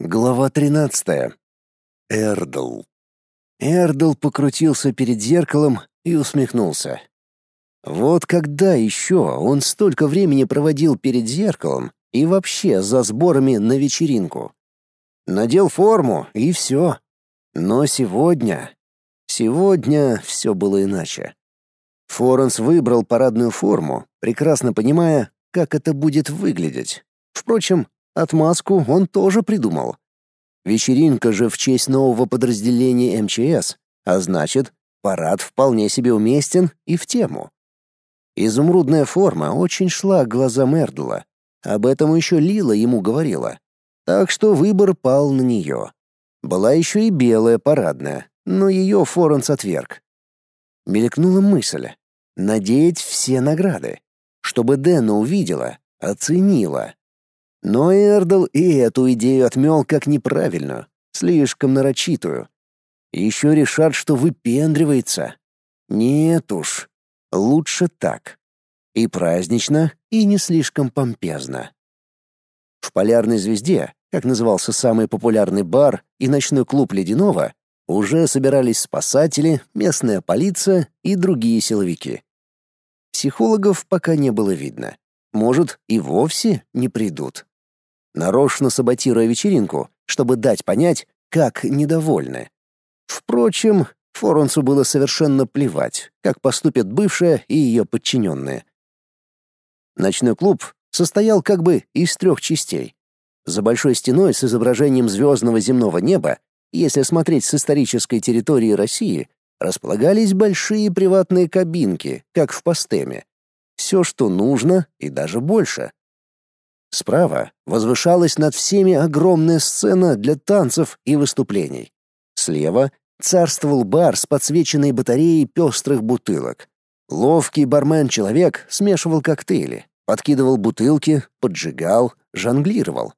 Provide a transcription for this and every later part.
Глава 13. Эрдл. Эрдл покрутился перед зеркалом и усмехнулся. Вот когда еще он столько времени проводил перед зеркалом и вообще за сборами на вечеринку. Надел форму и все. Но сегодня... Сегодня все было иначе. Форенс выбрал парадную форму, прекрасно понимая, как это будет выглядеть. Впрочем, Отмазку он тоже придумал. Вечеринка же в честь нового подразделения МЧС, а значит, парад вполне себе уместен и в тему. Изумрудная форма очень шла к глазам Эрдла. Об этом еще Лила ему говорила. Так что выбор пал на нее. Была еще и белая парадная, но ее Форенс отверг. Мелькнула мысль. Надеть все награды. Чтобы Дэна увидела, оценила. Но Эрдл и эту идею отмел как неправильную, слишком нарочитую. Еще решат, что выпендривается. Нет уж, лучше так. И празднично, и не слишком помпезно. В «Полярной звезде», как назывался самый популярный бар и ночной клуб Ледяного, уже собирались спасатели, местная полиция и другие силовики. Психологов пока не было видно. Может, и вовсе не придут нарочно саботируя вечеринку, чтобы дать понять, как недовольны. Впрочем, Форенсу было совершенно плевать, как поступят бывшая и ее подчиненные. Ночной клуб состоял как бы из трех частей. За большой стеной с изображением звездного земного неба, если смотреть с исторической территории России, располагались большие приватные кабинки, как в Пастеме. Все, что нужно, и даже больше. Справа возвышалась над всеми огромная сцена для танцев и выступлений. Слева царствовал бар с подсвеченной батареей пестрых бутылок. Ловкий бармен-человек смешивал коктейли, подкидывал бутылки, поджигал, жонглировал.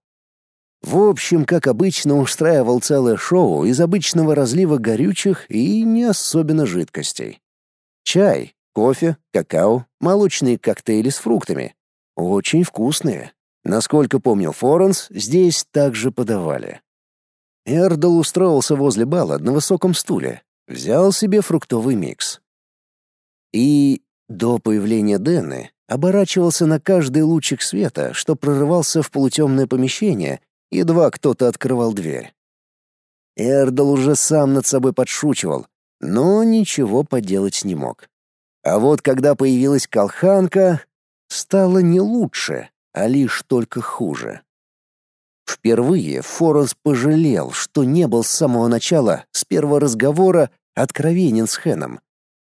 В общем, как обычно, устраивал целое шоу из обычного разлива горючих и не особенно жидкостей. Чай, кофе, какао, молочные коктейли с фруктами. Очень вкусные. Насколько помнил Форенс, здесь также подавали. Эрдл устроился возле бала на высоком стуле, взял себе фруктовый микс. И до появления Дэны оборачивался на каждый лучик света, что прорывался в полутемное помещение, едва кто-то открывал дверь. Эрдл уже сам над собой подшучивал, но ничего поделать не мог. А вот когда появилась колханка, стало не лучше а лишь только хуже. Впервые Форенс пожалел, что не был с самого начала, с первого разговора, откровенен с Хэном.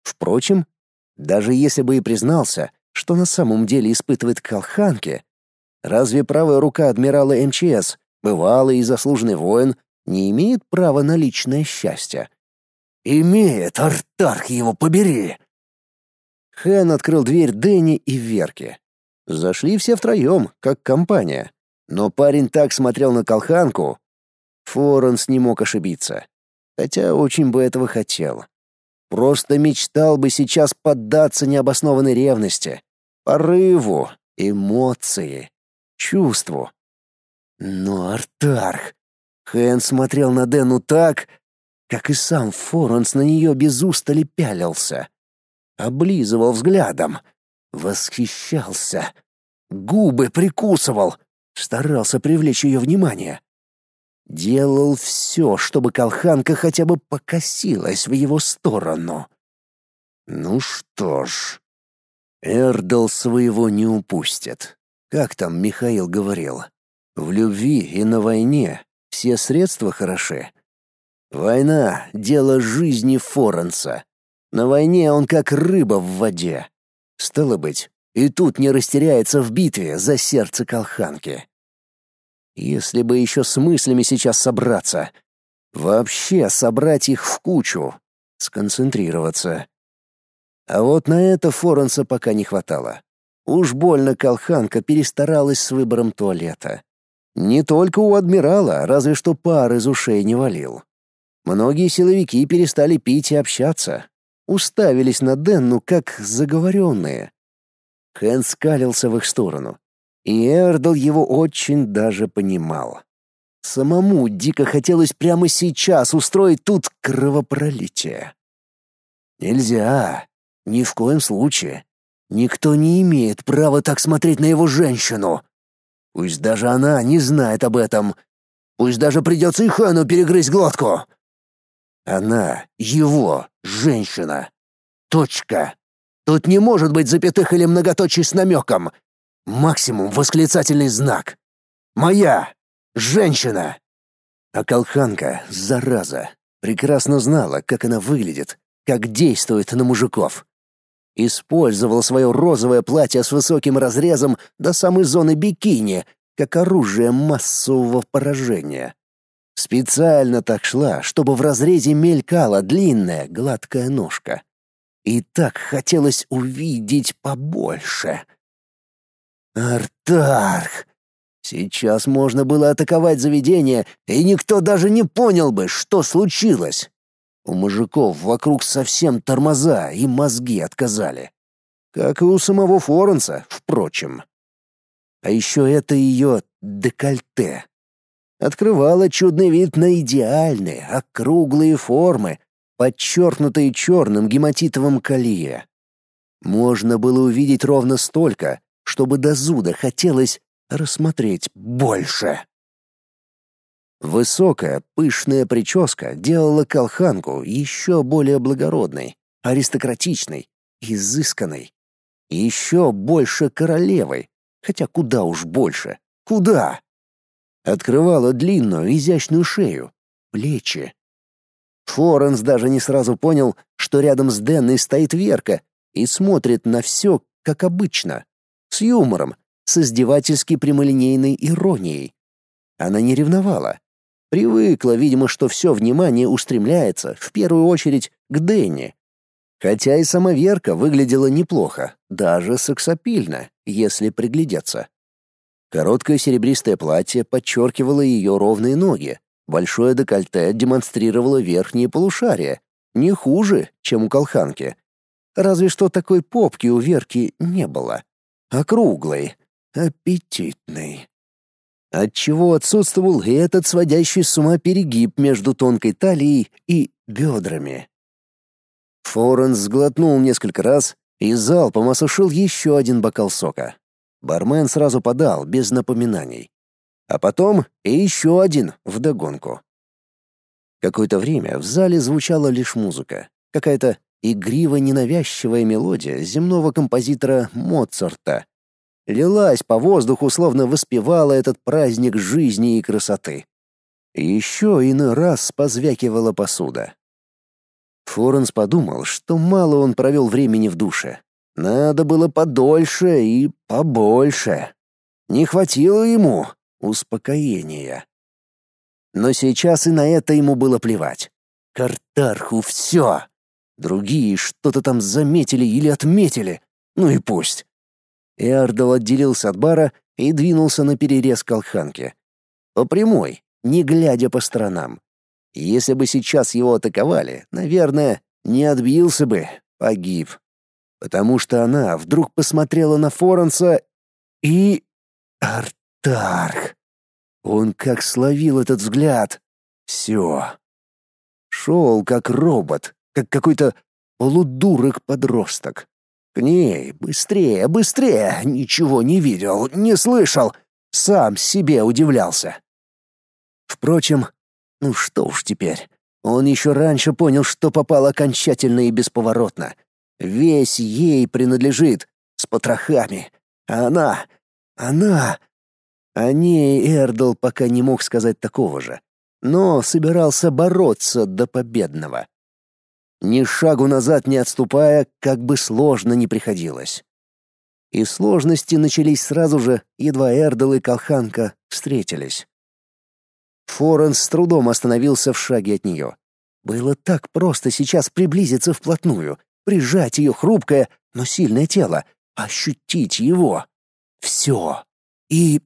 Впрочем, даже если бы и признался, что на самом деле испытывает к Колханке, разве правая рука адмирала МЧС, бывалый и заслуженный воин, не имеет права на личное счастье? «Имеет, Артарх его побери!» Хэн открыл дверь Дэнни и Верке. Зашли все втроем, как компания. Но парень так смотрел на колханку. Форенс не мог ошибиться. Хотя очень бы этого хотел. Просто мечтал бы сейчас поддаться необоснованной ревности, порыву, эмоции, чувству. Но Артарх... Хэн смотрел на Дэну так, как и сам Форенс на нее без устали пялился. Облизывал взглядом — Восхищался. Губы прикусывал. Старался привлечь ее внимание. Делал все, чтобы колханка хотя бы покосилась в его сторону. Ну что ж, Эрдл своего не упустит. Как там Михаил говорил? В любви и на войне все средства хороши. Война — дело жизни Форенса. На войне он как рыба в воде. Стало быть, и тут не растеряется в битве за сердце колханки. Если бы еще с мыслями сейчас собраться. Вообще собрать их в кучу. Сконцентрироваться. А вот на это Форенса пока не хватало. Уж больно колханка перестаралась с выбором туалета. Не только у адмирала, разве что пар из ушей не валил. Многие силовики перестали пить и общаться, уставились на Денну как заговоренные. Хэн скалился в их сторону, и Эрдл его очень даже понимал. Самому дико хотелось прямо сейчас устроить тут кровопролитие. Нельзя. Ни в коем случае. Никто не имеет права так смотреть на его женщину. Пусть даже она не знает об этом. Пусть даже придется и Хану перегрызть глотку. Она его женщина. Точка. Тут не может быть запятых или многоточий с намеком. Максимум восклицательный знак. Моя женщина. А колханка, зараза, прекрасно знала, как она выглядит, как действует на мужиков. Использовал свое розовое платье с высоким разрезом до самой зоны бикини, как оружие массового поражения. Специально так шла, чтобы в разрезе мелькала длинная гладкая ножка. И так хотелось увидеть побольше. Артарх! Сейчас можно было атаковать заведение, и никто даже не понял бы, что случилось. У мужиков вокруг совсем тормоза и мозги отказали. Как и у самого Форенса, впрочем. А еще это ее декольте. Открывало чудный вид на идеальные, округлые формы, подчеркнутые черным гематитовым колье. Можно было увидеть ровно столько, чтобы до зуда хотелось рассмотреть больше. Высокая, пышная прическа делала колханку еще более благородной, аристократичной, изысканной. Еще больше королевой, хотя куда уж больше. Куда? Открывала длинную, изящную шею, плечи. Форенс даже не сразу понял, что рядом с Денной стоит Верка и смотрит на все, как обычно, с юмором, с издевательски прямолинейной иронией. Она не ревновала, Привыкла, видимо, что все внимание устремляется, в первую очередь, к Дэнни. Хотя и сама Верка выглядела неплохо, даже сексапильно, если приглядеться. Короткое серебристое платье подчеркивало ее ровные ноги, большое декольте демонстрировало верхние полушария, не хуже, чем у колханки. Разве что такой попки у Верки не было. Округлой, аппетитной отчего отсутствовал и этот сводящий с ума перегиб между тонкой талией и бедрами. Форенс сглотнул несколько раз и залпом осушил еще один бокал сока. Бармен сразу подал, без напоминаний. А потом и еще один вдогонку. Какое-то время в зале звучала лишь музыка, какая-то игриво-ненавязчивая мелодия земного композитора Моцарта, лилась по воздуху, словно воспевала этот праздник жизни и красоты. еще иной раз позвякивала посуда. Форенс подумал, что мало он провел времени в душе. Надо было подольше и побольше. Не хватило ему успокоения. Но сейчас и на это ему было плевать. Картарху все. Другие что-то там заметили или отметили. Ну и пусть. Эрдл отделился от бара и двинулся на перерез колханки. По прямой, не глядя по сторонам. Если бы сейчас его атаковали, наверное, не отбился бы, погиб. Потому что она вдруг посмотрела на Форенса и... Артарх! Он как словил этот взгляд. Все. Шел как робот, как какой-то полудурок-подросток. К ней, быстрее, быстрее, ничего не видел, не слышал, сам себе удивлялся. Впрочем, ну что уж теперь, он еще раньше понял, что попал окончательно и бесповоротно. Весь ей принадлежит, с потрохами. А она... она... О ней Эрдл пока не мог сказать такого же, но собирался бороться до победного ни шагу назад не отступая, как бы сложно ни приходилось. И сложности начались сразу же, едва Эрдл и Колханка встретились. Форен с трудом остановился в шаге от нее. Было так просто сейчас приблизиться вплотную, прижать ее хрупкое, но сильное тело, ощутить его. Все. И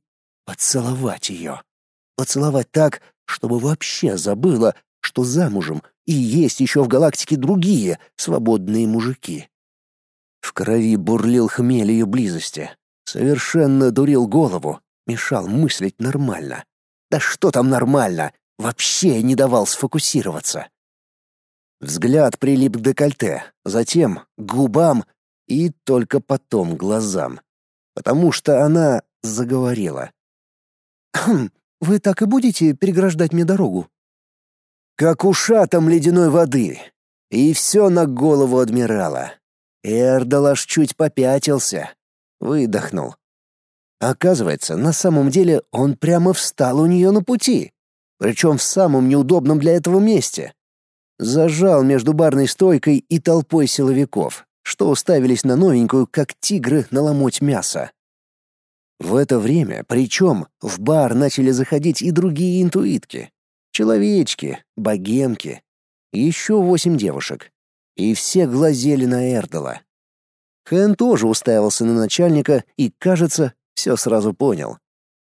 поцеловать ее. Поцеловать так, чтобы вообще забыла, что замужем и есть еще в галактике другие свободные мужики. В крови бурлил хмель ее близости. Совершенно дурил голову, мешал мыслить нормально. Да что там нормально? Вообще не давал сфокусироваться. Взгляд прилип к декольте, затем к губам и только потом глазам. Потому что она заговорила. «Хм, вы так и будете переграждать мне дорогу?» Как ушатом ледяной воды. И все на голову адмирала. Эрдал аж чуть попятился. Выдохнул. Оказывается, на самом деле он прямо встал у нее на пути. Причем в самом неудобном для этого месте. Зажал между барной стойкой и толпой силовиков, что уставились на новенькую, как тигры на ломоть мяса. В это время, причем, в бар начали заходить и другие интуитки. Человечки, богемки, еще восемь девушек. И все глазели на Эрдала. Хэн тоже уставился на начальника и, кажется, все сразу понял.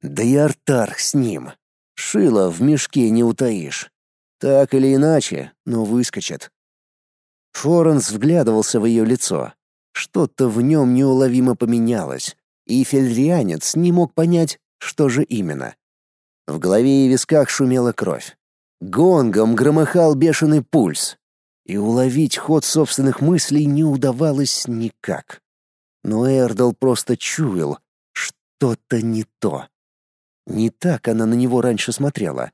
Да и Артарх с ним. Шило в мешке не утаишь. Так или иначе, но выскочит. Форенс вглядывался в ее лицо. Что-то в нем неуловимо поменялось, и фельрианец не мог понять, что же именно. В голове и висках шумела кровь. Гонгом громыхал бешеный пульс, и уловить ход собственных мыслей не удавалось никак. Но Эрдл просто чуял, что-то не то. Не так она на него раньше смотрела.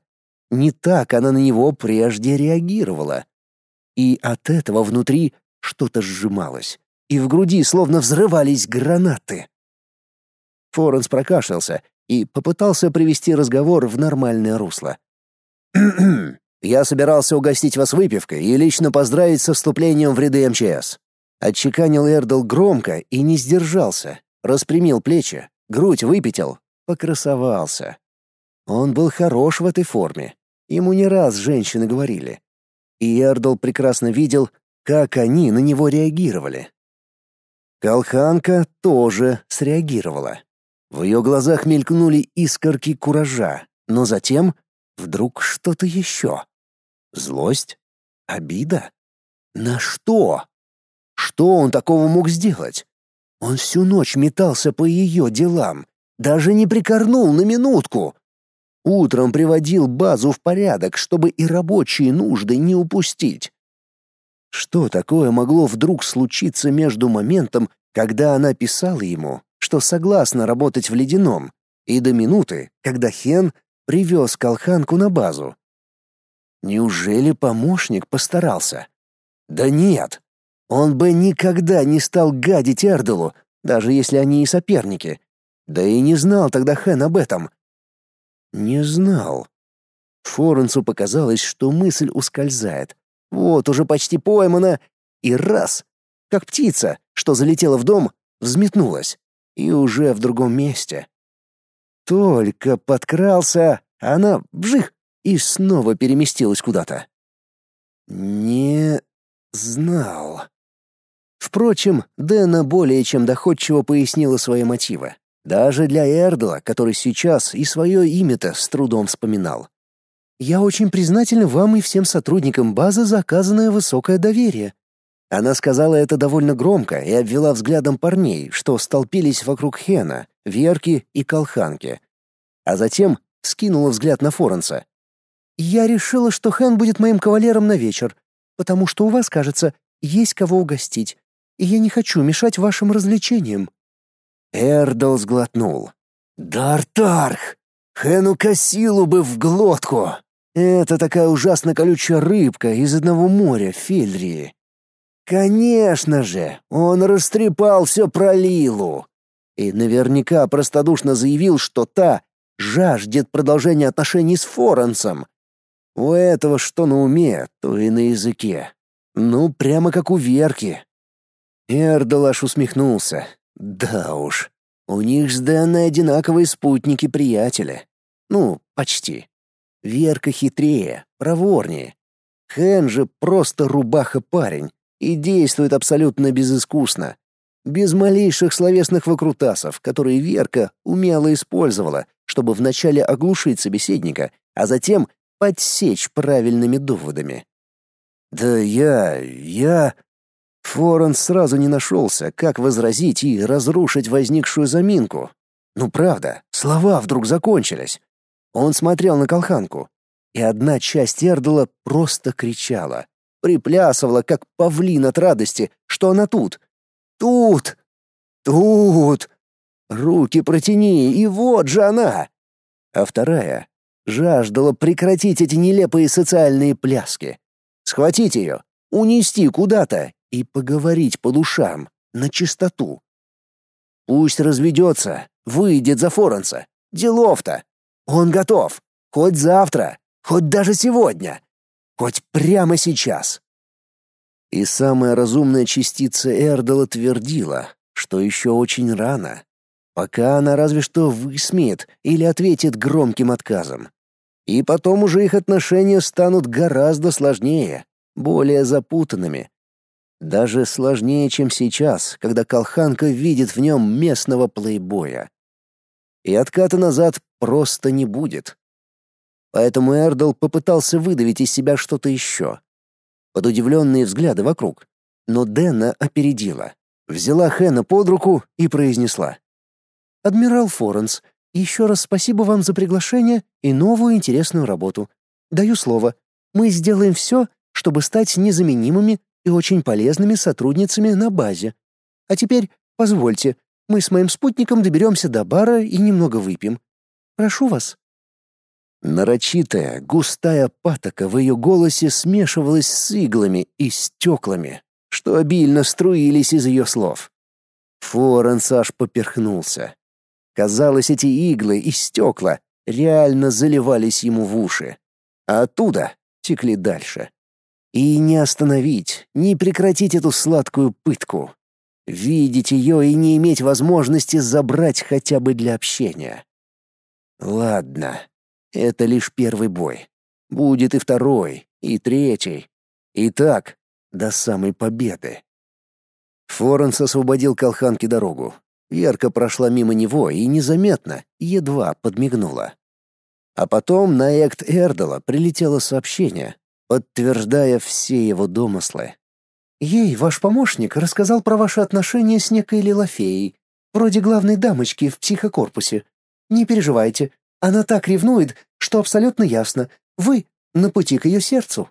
Не так она на него прежде реагировала. И от этого внутри что-то сжималось, и в груди словно взрывались гранаты. Форенс прокашлялся и попытался привести разговор в нормальное русло. «Я собирался угостить вас выпивкой и лично поздравить со вступлением в ряды МЧС». Отчеканил Эрдл громко и не сдержался, распрямил плечи, грудь выпятил, покрасовался. Он был хорош в этой форме. Ему не раз женщины говорили. И Эрдл прекрасно видел, как они на него реагировали. Колханка тоже среагировала. В ее глазах мелькнули искорки куража, но затем вдруг что-то еще. Злость? Обида? На что? Что он такого мог сделать? Он всю ночь метался по ее делам, даже не прикорнул на минутку. Утром приводил базу в порядок, чтобы и рабочие нужды не упустить. Что такое могло вдруг случиться между моментом, когда она писала ему, что согласна работать в ледяном, и до минуты, когда Хен привез колханку на базу. Неужели помощник постарался? Да нет. Он бы никогда не стал гадить Эрделу, даже если они и соперники. Да и не знал тогда Хэн об этом. Не знал. Форенсу показалось, что мысль ускользает. Вот уже почти поймана, и раз, как птица, что залетела в дом, взметнулась и уже в другом месте. Только подкрался, она вжих и снова переместилась куда-то. Не знал. Впрочем, Дэна более чем доходчиво пояснила свои мотивы. Даже для Эрдла, который сейчас и свое имя-то с трудом вспоминал. «Я очень признательна вам и всем сотрудникам базы за оказанное высокое доверие. Она сказала это довольно громко и обвела взглядом парней, что столпились вокруг Хена, Верки и Колханки. А затем скинула взгляд на Форенса. «Я решила, что Хэн будет моим кавалером на вечер, потому что у вас, кажется, есть кого угостить, и я не хочу мешать вашим развлечениям». Эрдл сглотнул. «Дартарх! Хэну косилу бы в глотку! Это такая ужасно колючая рыбка из одного моря, Фельрии. Конечно же, он растрепал все про Лилу. И наверняка простодушно заявил, что та жаждет продолжения отношений с Форенсом. У этого что на уме, то и на языке. Ну, прямо как у Верки. Эрдалаш усмехнулся. Да уж, у них с Дэнной одинаковые спутники-приятели. Ну, почти. Верка хитрее, проворнее. Хэн же просто рубаха-парень, и действует абсолютно безыскусно, без малейших словесных выкрутасов, которые Верка умело использовала, чтобы вначале оглушить собеседника, а затем подсечь правильными доводами. «Да я... я...» Форен сразу не нашелся, как возразить и разрушить возникшую заминку. Ну правда, слова вдруг закончились. Он смотрел на колханку, и одна часть Эрдала просто кричала, приплясывала, как павлин от радости, что она тут. Тут! Тут! Руки протяни, и вот же она! А вторая жаждала прекратить эти нелепые социальные пляски. Схватить ее, унести куда-то и поговорить по душам, на чистоту. Пусть разведется, выйдет за Форенса. Делов-то. Он готов. Хоть завтра, хоть даже сегодня, хоть прямо сейчас. И самая разумная частица Эрдала твердила, что еще очень рано. Пока она разве что высмеет или ответит громким отказом. И потом уже их отношения станут гораздо сложнее, более запутанными. Даже сложнее, чем сейчас, когда Колханка видит в нем местного плейбоя. И отката назад просто не будет. Поэтому Эрдл попытался выдавить из себя что-то еще. Под удивленные взгляды вокруг. Но Дэна опередила. Взяла Хэна под руку и произнесла. «Адмирал Форенс, еще раз спасибо вам за приглашение и новую интересную работу. Даю слово, мы сделаем все, чтобы стать незаменимыми и очень полезными сотрудницами на базе. А теперь, позвольте, мы с моим спутником доберемся до бара и немного выпьем. Прошу вас». Нарочитая, густая патока в ее голосе смешивалась с иглами и стеклами, что обильно струились из ее слов. Форенс аж поперхнулся. Казалось, эти иглы и стекла реально заливались ему в уши, а оттуда текли дальше. И не остановить, не прекратить эту сладкую пытку. Видеть ее и не иметь возможности забрать хотя бы для общения. Ладно, это лишь первый бой. Будет и второй, и третий. И так, до самой победы. Форенс освободил Колханке дорогу. Ярко прошла мимо него и незаметно, едва подмигнула. А потом на Экт Эрдала прилетело сообщение, подтверждая все его домыслы. «Ей ваш помощник рассказал про ваши отношения с некой Лилофеей, вроде главной дамочки в психокорпусе. Не переживайте, она так ревнует, что абсолютно ясно, вы на пути к ее сердцу».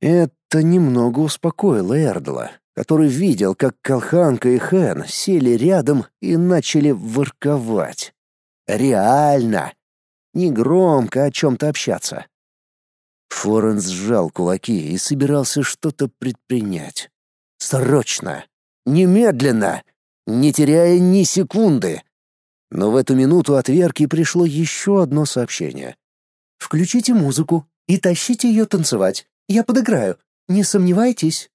Это немного успокоило Эрдла, который видел, как Колханка и Хэн сели рядом и начали ворковать. Реально! Не громко о чем-то общаться. Форен сжал кулаки и собирался что-то предпринять. Срочно! Немедленно! Не теряя ни секунды! Но в эту минуту от Верки пришло еще одно сообщение. «Включите музыку и тащите ее танцевать. Я подыграю. Не сомневайтесь».